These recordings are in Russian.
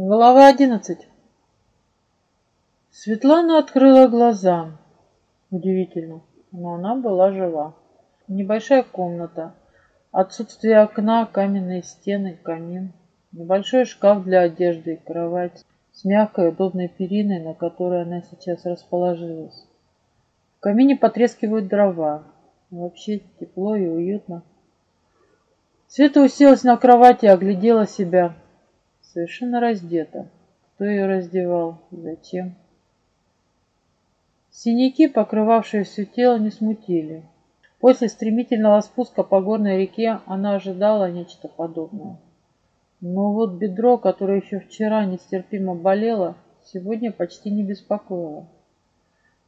Глава одиннадцать. Светлана открыла глаза. Удивительно, но она была жива. Небольшая комната, отсутствие окна, каменные стены, камин, небольшой шкаф для одежды и кровать с мягкой удобной периной, на которой она сейчас расположилась. В камине потрескивают дрова. Вообще тепло и уютно. Света уселась на кровати и оглядела себя совершенно раздета. Кто ее раздевал? Зачем? Синяки, покрывавшие все тело, не смутили. После стремительного спуска по горной реке она ожидала нечто подобное. Но вот бедро, которое еще вчера нестерпимо болело, сегодня почти не беспокоило.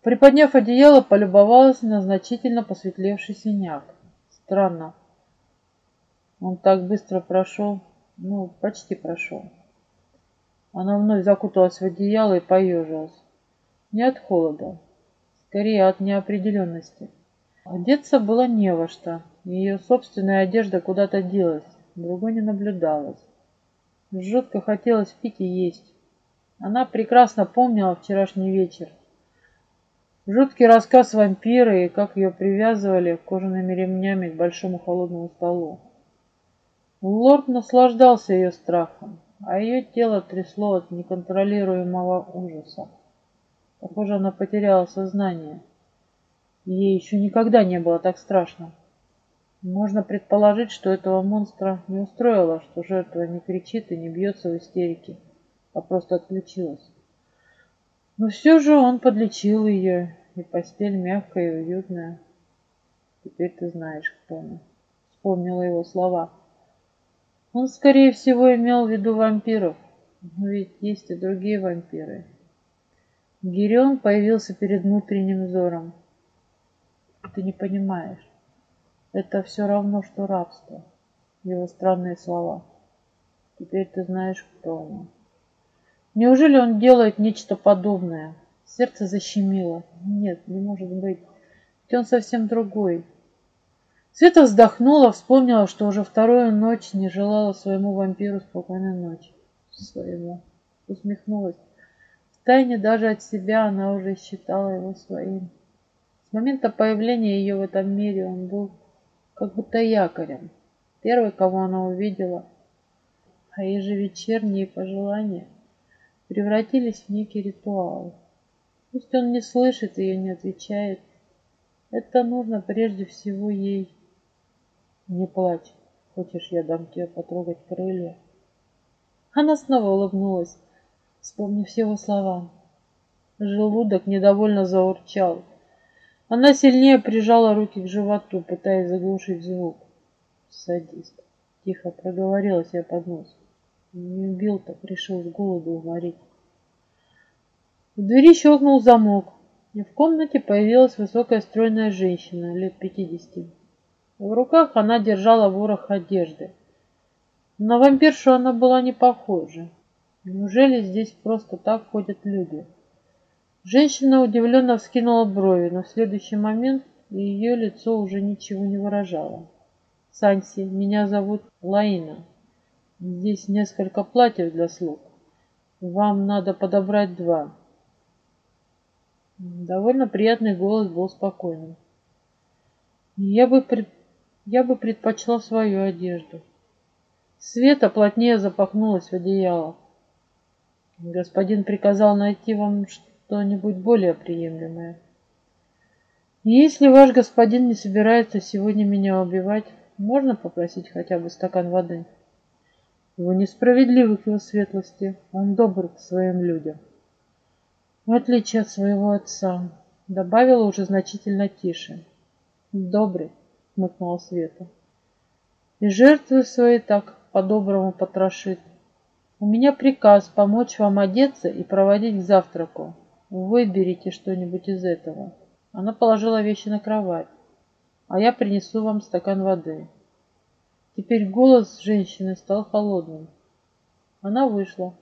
Приподняв одеяло, полюбовалась на значительно посветлевший синяк. Странно. Он так быстро прошел, ну, почти прошел. Она вновь закуталась в одеяло и поежилась. Не от холода, скорее от неопределенности. Одеться было не во что. Ее собственная одежда куда-то делась, другой не наблюдалось. Жутко хотелось пить и есть. Она прекрасно помнила вчерашний вечер. Жуткий рассказ вампира и как ее привязывали кожаными ремнями к большому холодному столу. Лорд наслаждался ее страхом а ее тело трясло от неконтролируемого ужаса. Похоже, она потеряла сознание. Ей еще никогда не было так страшно. Можно предположить, что этого монстра не устроило, что жертва не кричит и не бьется в истерике, а просто отключилась. Но все же он подлечил ее, и постель мягкая и уютная. Теперь ты знаешь, кто она. Вспомнила его слова. Он, скорее всего, имел в виду вампиров. Но ведь есть и другие вампиры. Гирион появился перед внутренним взором. Ты не понимаешь. Это все равно, что рабство. Его странные слова. Теперь ты знаешь, кто он. Неужели он делает нечто подобное? Сердце защемило. Нет, не может быть. Ведь он совсем другой. Света вздохнула, вспомнила, что уже вторую ночь не желала своему вампиру спокойной ночи. Своему. Усмехнулась. В тайне даже от себя она уже считала его своим. С момента появления ее в этом мире он был как будто якорем. Первый, кого она увидела, а ежевечерние пожелания превратились в некий ритуал. Пусть он не слышит ее, не отвечает. Это нужно прежде всего ей. Не плачь. Хочешь, я дам тебе потрогать крылья? Она снова улыбнулась, вспомнив его слова. Желудок недовольно заурчал. Она сильнее прижала руки к животу, пытаясь заглушить звук. Садист. Тихо проговорила себе под нос. Не убил, так решил с голоду уморить. В двери щелкнул замок, и в комнате появилась высокая стройная женщина лет пятидесяти. В руках она держала ворох одежды. На вампиршу она была не похожа. Неужели здесь просто так ходят люди? Женщина удивленно вскинула брови, но в следующий момент ее лицо уже ничего не выражало. «Санси, меня зовут Лаина. Здесь несколько платьев для слуг. Вам надо подобрать два». Довольно приятный голос был спокойным. «Я бы пред я бы предпочла свою одежду. Света плотнее запахнулась в одеяло. Господин приказал найти вам что-нибудь более приемлемое. Если ваш господин не собирается сегодня меня убивать, можно попросить хотя бы стакан воды? Вы несправедливы к его светлости, он добр к своим людям. В отличие от своего отца, добавила уже значительно тише. Добрый, хмыкнула Света. И жертвы свои так по-доброму потрошит. У меня приказ помочь вам одеться и проводить к завтраку. Выберите что-нибудь из этого. Она положила вещи на кровать, а я принесу вам стакан воды. Теперь голос женщины стал холодным. Она вышла.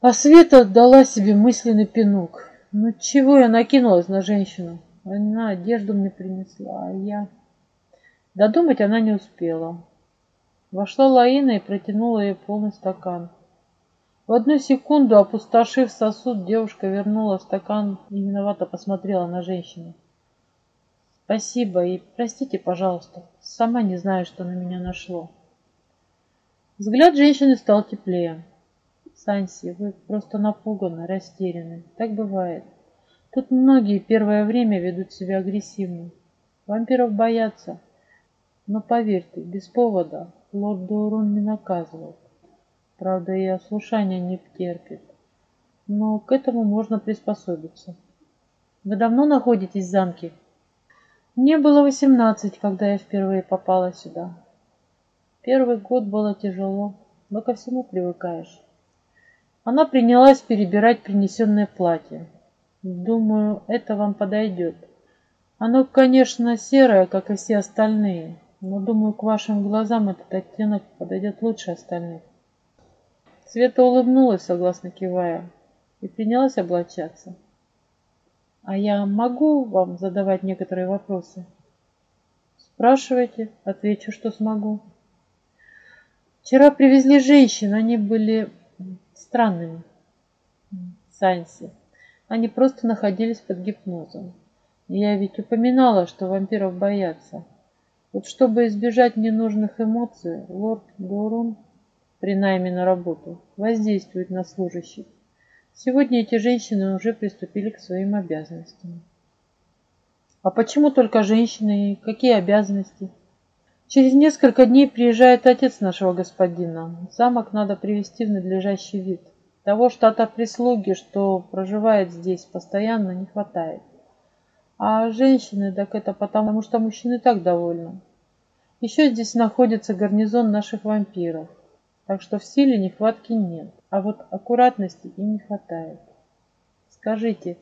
А Света дала себе мысленный пинок. Ну чего я накинулась на женщину? Она одежду мне принесла, а я... Додумать она не успела. Вошла Лаина и протянула ей полный стакан. В одну секунду, опустошив сосуд, девушка вернула стакан и виновато посмотрела на женщину. Спасибо и простите, пожалуйста. Сама не знаю, что на меня нашло. Взгляд женщины стал теплее. Санси, вы просто напуганы, растеряны. Так бывает. Тут многие первое время ведут себя агрессивно. Вампиров боятся. Но поверьте, без повода лорд Доурон не наказывает. Правда, и ослушания не терпит. Но к этому можно приспособиться. Вы давно находитесь в замке? Мне было восемнадцать, когда я впервые попала сюда. Первый год было тяжело, но ко всему привыкаешь. Она принялась перебирать принесенное платье. Думаю, это вам подойдет. Оно, конечно, серое, как и все остальные, но, думаю, к вашим глазам этот оттенок подойдет лучше остальных. Света улыбнулась, согласно кивая, и принялась облачаться. А я могу вам задавать некоторые вопросы? Спрашивайте, отвечу, что смогу. Вчера привезли женщин, они были странными. Санси. Они просто находились под гипнозом. Я ведь упоминала, что вампиров боятся. Вот чтобы избежать ненужных эмоций, лорд Гаурун при найме на работу воздействует на служащих. Сегодня эти женщины уже приступили к своим обязанностям. А почему только женщины и какие обязанности? Через несколько дней приезжает отец нашего господина. Замок надо привести в надлежащий вид. Того штата прислуги, что проживает здесь, постоянно не хватает. А женщины, так это потому, что мужчины так довольны. Еще здесь находится гарнизон наших вампиров, так что в силе нехватки нет. А вот аккуратности им не хватает. Скажите,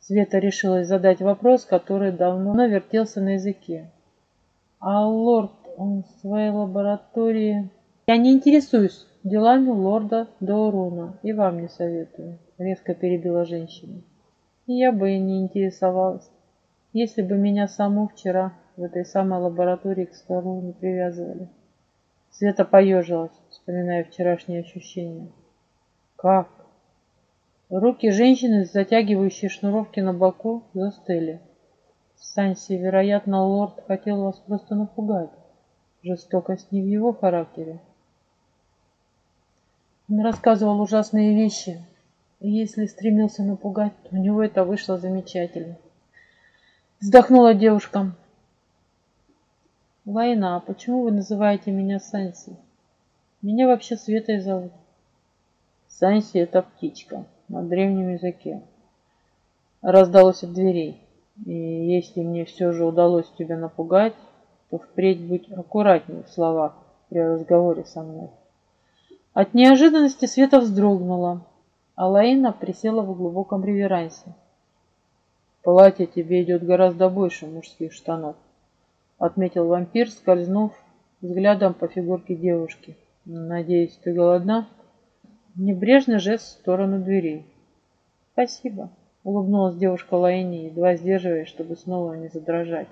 Света решилась задать вопрос, который давно вертелся на языке. А лорд, он в своей лаборатории... Я не интересуюсь делами лорда Доуруна и вам не советую, резко перебила женщина. И я бы и не интересовалась, если бы меня саму вчера в этой самой лаборатории к столу не привязывали. Света поежилась, вспоминая вчерашние ощущения. Как? Руки женщины, затягивающие шнуровки на боку, застыли. Санси, вероятно, лорд хотел вас просто напугать. Жестокость не в его характере. Он рассказывал ужасные вещи, и если стремился напугать, то у него это вышло замечательно. Вздохнула девушка. Война, а почему вы называете меня Санси? Меня вообще Светой зовут. Санси — это птичка на древнем языке. Раздалось от дверей. И если мне все же удалось тебя напугать, то впредь будь аккуратнее в словах при разговоре со мной. От неожиданности Света вздрогнула, а Лаина присела в глубоком реверансе. «Платье тебе идет гораздо больше мужских штанов», — отметил вампир, скользнув взглядом по фигурке девушки. «Надеюсь, ты голодна?» Небрежный жест в сторону дверей. «Спасибо», — улыбнулась девушка Лаине, едва сдерживаясь, чтобы снова не задрожать.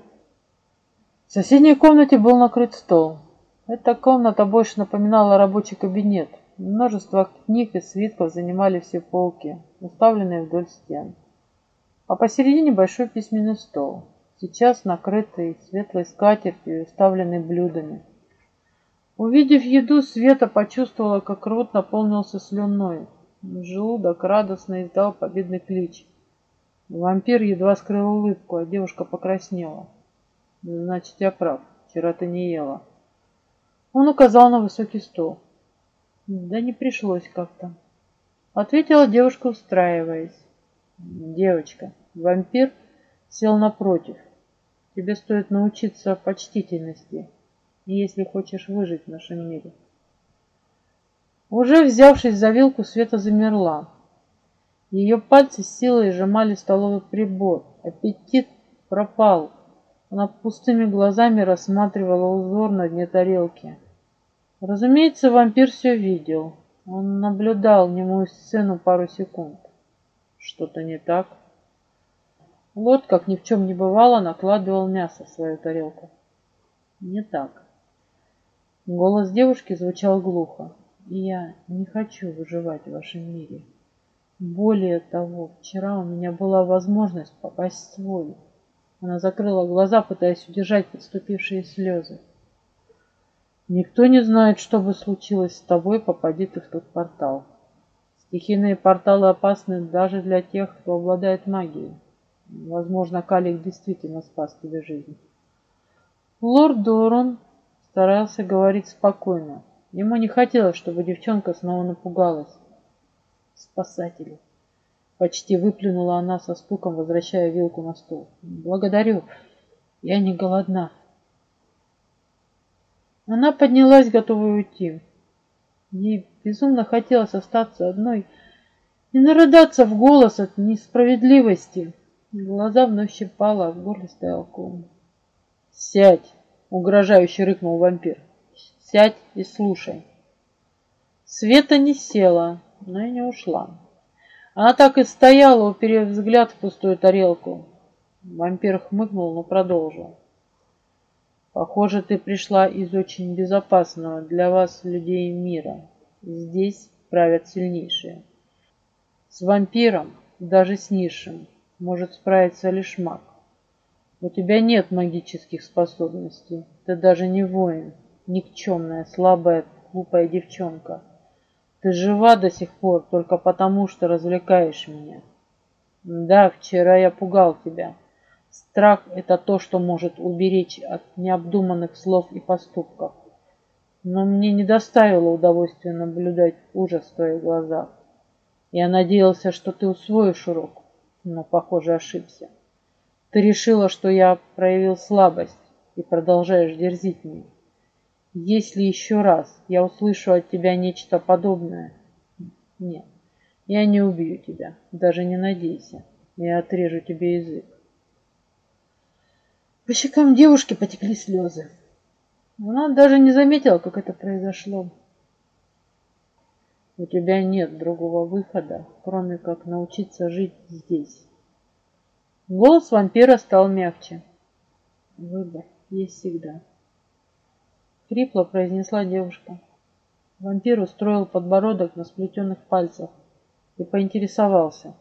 В соседней комнате был накрыт стол. Эта комната больше напоминала рабочий кабинет. Множество книг и свитков занимали все полки, уставленные вдоль стен. А посередине большой письменный стол, сейчас накрытый светлой скатертью и уставленный блюдами. Увидев еду, Света почувствовала, как рот наполнился слюной. Желудок радостно издал победный клич. Вампир едва скрыл улыбку, а девушка покраснела. «Значит, я прав. Вчера ты не ела». Он указал на высокий стол. «Да не пришлось как-то», — ответила девушка, устраиваясь. «Девочка, вампир сел напротив. Тебе стоит научиться почтительности» если хочешь выжить в нашем мире. Уже взявшись за вилку, Света замерла. Ее пальцы с силой сжимали столовый прибор. Аппетит пропал. Она пустыми глазами рассматривала узор на дне тарелки. Разумеется, вампир все видел. Он наблюдал немую сцену пару секунд. Что-то не так. Вот, как ни в чем не бывало, накладывал мясо в свою тарелку. Не так. Голос девушки звучал глухо. Я не хочу выживать в вашем мире. Более того, вчера у меня была возможность попасть в свой. Она закрыла глаза, пытаясь удержать подступившие слезы. Никто не знает, что бы случилось с тобой, попади ты в тот портал. Стихийные порталы опасны даже для тех, кто обладает магией. Возможно, Калик действительно спас тебе жизнь. Лорд Дорон старался говорить спокойно. Ему не хотелось, чтобы девчонка снова напугалась. Спасатели. Почти выплюнула она со стуком, возвращая вилку на стол. Благодарю. Я не голодна. Она поднялась, готовая уйти. Ей безумно хотелось остаться одной и нарыдаться в голос от несправедливости. Глаза вновь щипала, а в горле стоял ком. «Сядь!» — угрожающе рыкнул вампир. «Сядь и слушай». Света не села, но и не ушла. Она так и стояла, уперев взгляд в пустую тарелку. Вампир хмыкнул, но продолжил. Похоже, ты пришла из очень безопасного для вас людей мира. Здесь правят сильнейшие. С вампиром, даже с низшим, может справиться лишь маг. У тебя нет магических способностей. Ты даже не воин, никчемная, слабая, глупая девчонка. Ты жива до сих пор только потому, что развлекаешь меня. Да, вчера я пугал тебя. Страх – это то, что может уберечь от необдуманных слов и поступков. Но мне не доставило удовольствия наблюдать ужас в твоих глазах. Я надеялся, что ты усвоишь урок, но, похоже, ошибся. Ты решила, что я проявил слабость и продолжаешь дерзить мне. Если еще раз я услышу от тебя нечто подобное, нет, я не убью тебя, даже не надейся. Я отрежу тебе язык. По щекам девушки потекли слезы. Она даже не заметила, как это произошло. У тебя нет другого выхода, кроме как научиться жить здесь. Голос вампира стал мягче. Выбор есть всегда. Хрипло произнесла девушка. Вампир устроил подбородок на сплетенных пальцах и поинтересовался.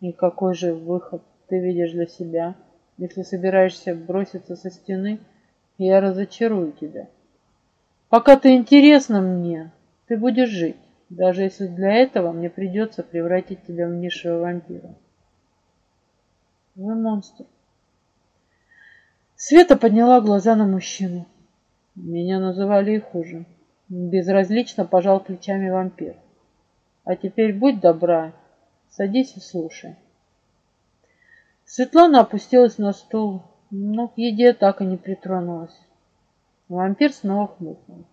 И какой же выход ты видишь для себя, если собираешься броситься со стены, я разочарую тебя. Пока ты интересна мне, ты будешь жить, даже если для этого мне придется превратить тебя в низшего вампира. Вы монстр. Света подняла глаза на мужчину. Меня называли и хуже. Безразлично пожал плечами вампир. А теперь будь добра, садись и слушай. Светлана опустилась на стул, но к еде так и не притронулась. Вампир снова хмыкнул.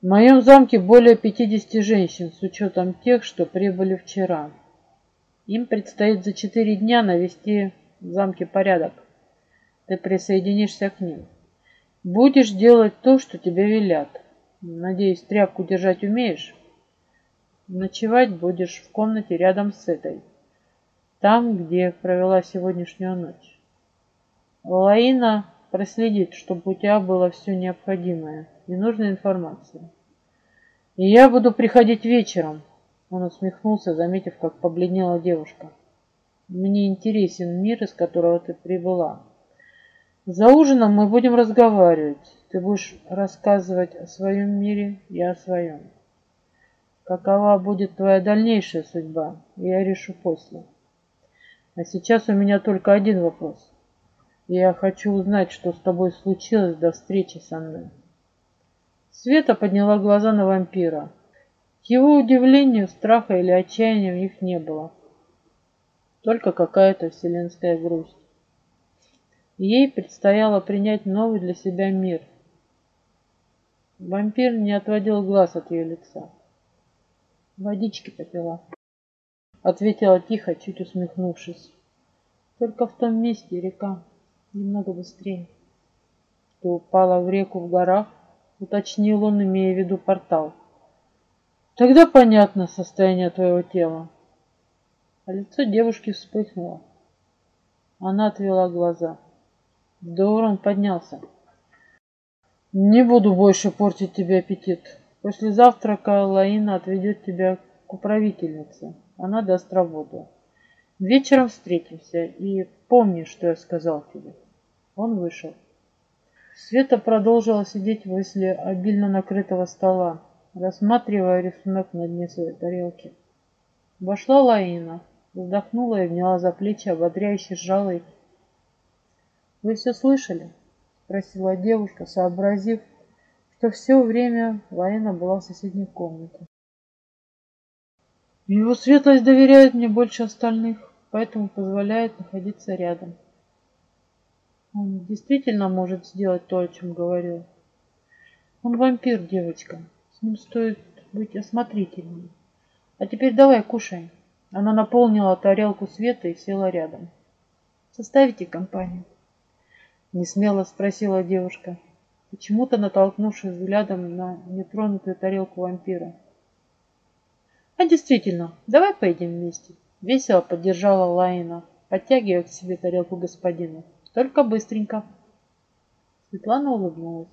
В моем замке более 50 женщин, с учетом тех, что прибыли вчера. Им предстоит за четыре дня навести в замке порядок. Ты присоединишься к ним. Будешь делать то, что тебе велят. Надеюсь, тряпку держать умеешь? Ночевать будешь в комнате рядом с этой. Там, где провела сегодняшнюю ночь. Лаина проследит, чтобы у тебя было все необходимое и нужная информация. И я буду приходить вечером, он усмехнулся, заметив, как побледнела девушка. Мне интересен мир, из которого ты прибыла. За ужином мы будем разговаривать. Ты будешь рассказывать о своем мире, я о своем. Какова будет твоя дальнейшая судьба, я решу после. А сейчас у меня только один вопрос. Я хочу узнать, что с тобой случилось до встречи со мной. Света подняла глаза на вампира. К его удивлению, страха или отчаяния в них не было. Только какая-то вселенская грусть. Ей предстояло принять новый для себя мир. Вампир не отводил глаз от ее лица. «Водички попила», — ответила тихо, чуть усмехнувшись. «Только в том месте река немного быстрее». «Ты упала в реку в горах?» — уточнил он, имея в виду портал. Тогда понятно состояние твоего тела. А лицо девушки вспыхнуло. Она отвела глаза. Доурон поднялся. Не буду больше портить тебе аппетит. После завтрака Лаина отведет тебя к управительнице. Она даст работу. Вечером встретимся и помни, что я сказал тебе. Он вышел. Света продолжила сидеть возле обильно накрытого стола, рассматривая рисунок на дне своей тарелки. Вошла Лаина, вздохнула и вняла за плечи, ободряюще сжала их. «Вы все слышали?» — спросила девушка, сообразив, что все время Лаина была в соседней комнате. Его светлость доверяет мне больше остальных, поэтому позволяет находиться рядом. Он действительно может сделать то, о чем говорил. Он вампир, девочка. С ним стоит быть осмотрительней. А теперь давай, кушай. Она наполнила тарелку света и села рядом. Составите компанию? Не смело спросила девушка, почему-то натолкнувшись взглядом на нетронутую тарелку вампира. А действительно, давай поедем вместе. Весело поддержала Лаина, подтягивая к себе тарелку господина. Только быстренько. Светлана улыбнулась.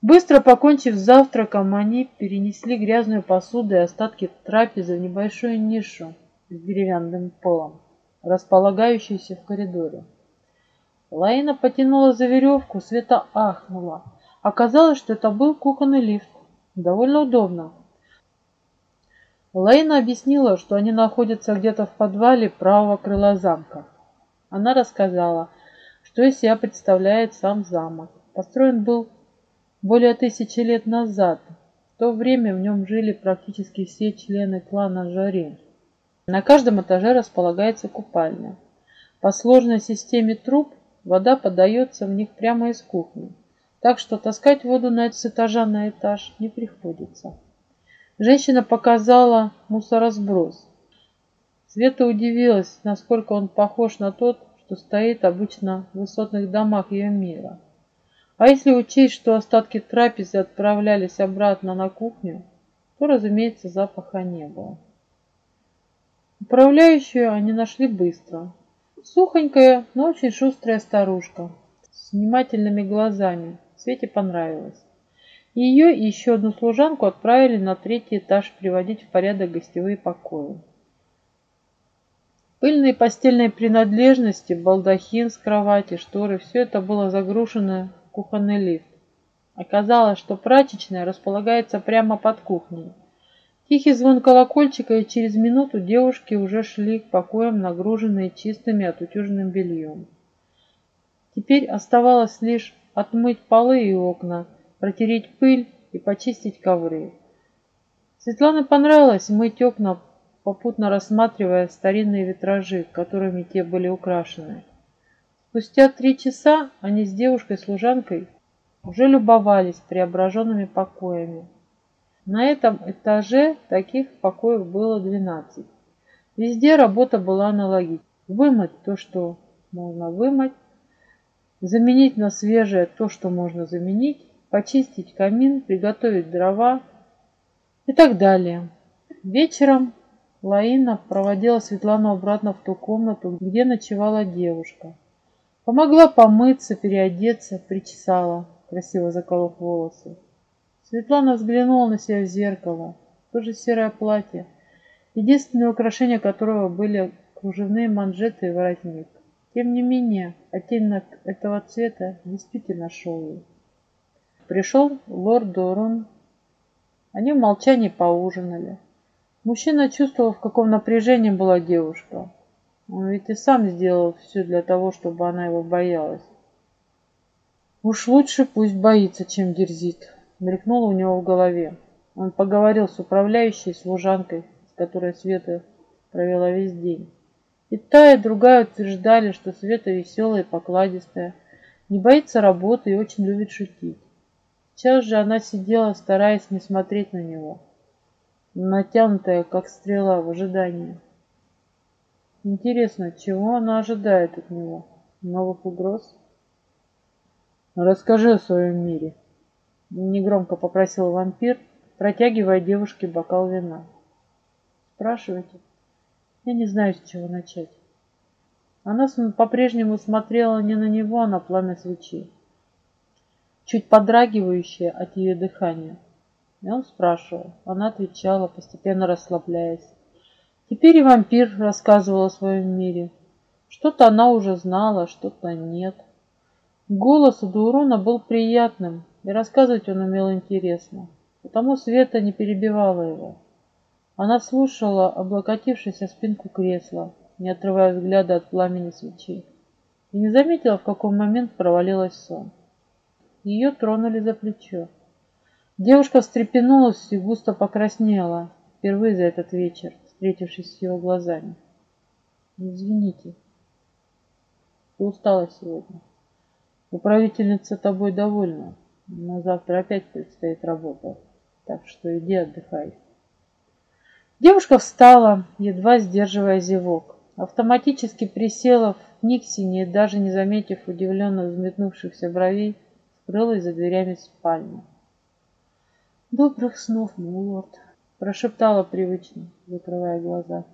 Быстро покончив с завтраком, они перенесли грязную посуду и остатки трапезы в небольшую нишу с деревянным полом, располагающуюся в коридоре. Лаина потянула за веревку, Света ахнула. Оказалось, что это был кухонный лифт. Довольно удобно. Лаина объяснила, что они находятся где-то в подвале правого крыла замка. Она рассказала, что из себя представляет сам замок. Построен был более тысячи лет назад. В то время в нем жили практически все члены клана Жарин. На каждом этаже располагается купальня. По сложной системе труб вода подается в них прямо из кухни, так что таскать воду на с этажа на этаж не приходится. Женщина показала мусоросброс. Света удивилась, насколько он похож на тот, что стоит обычно в высотных домах ее мира. А если учесть, что остатки трапезы отправлялись обратно на кухню, то, разумеется, запаха не было. Управляющую они нашли быстро. Сухонькая, но очень шустрая старушка с внимательными глазами. Свете понравилось. Ее и еще одну служанку отправили на третий этаж приводить в порядок гостевые покои. Пыльные постельные принадлежности, балдахин с кровати, шторы – все это было загружено в кухонный лифт. Оказалось, что прачечная располагается прямо под кухней. Тихий звон колокольчика, и через минуту девушки уже шли к покоям, нагруженные чистым и отутюженным бельем. Теперь оставалось лишь отмыть полы и окна, протереть пыль и почистить ковры. Светлане понравилось мыть окна попутно рассматривая старинные витражи, которыми те были украшены. Спустя три часа они с девушкой-служанкой уже любовались преображенными покоями. На этом этаже таких покоев было 12. Везде работа была аналогична. Вымыть то, что можно вымыть, заменить на свежее то, что можно заменить, почистить камин, приготовить дрова и так далее. Вечером Лаина проводила Светлану обратно в ту комнату, где ночевала девушка. Помогла помыться, переодеться, причесала, красиво заколов волосы. Светлана взглянула на себя в зеркало. Тоже серое платье, единственное украшение которого были кружевные манжеты и воротник. Тем не менее, оттенок этого цвета действительно шел ей. Пришел лорд Дорун. Они в молчании поужинали. Мужчина чувствовал, в каком напряжении была девушка. Он ведь и сам сделал все для того, чтобы она его боялась. Уж лучше пусть боится, чем дерзит, мелькнуло у него в голове. Он поговорил с управляющей служанкой, с которой Света провела весь день. И та, и другая утверждали, что Света веселая и покладистая, не боится работы и очень любит шутить. Сейчас же она сидела, стараясь не смотреть на него натянутая, как стрела, в ожидании. Интересно, чего она ожидает от него? Новых угроз? Расскажи о своем мире. Негромко попросил вампир, протягивая девушке бокал вина. Спрашивайте. Я не знаю, с чего начать. Она по-прежнему смотрела не на него, а на пламя свечи. чуть подрагивающее от ее дыхания. И он спрашивал. Она отвечала, постепенно расслабляясь. Теперь и вампир рассказывал о своем мире. Что-то она уже знала, что-то нет. Голос у Дурона был приятным, и рассказывать он умел интересно, потому Света не перебивала его. Она слушала, облокотившись о спинку кресла, не отрывая взгляда от пламени свечей, и не заметила, в какой момент провалилась сон. Ее тронули за плечо. Девушка встрепенулась и густо покраснела, впервые за этот вечер, встретившись с его глазами. «Извините, ты устала сегодня». Управительница тобой довольна, но завтра опять предстоит работа, так что иди отдыхай. Девушка встала, едва сдерживая зевок. Автоматически присела в Никсине и, даже не заметив удивленно взметнувшихся бровей, скрылась за дверями спальни. «Добрых снов, милорд!» – прошептала привычно, закрывая глаза.